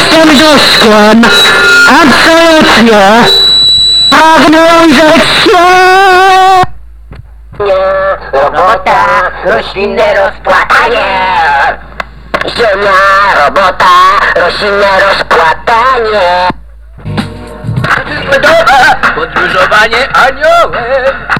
jestem absolutnie pragnę rzec się Robota, roślinne rozpłatanie. Ziemia, robota, roślinne rozpłatanie. Podróżowanie aniołem.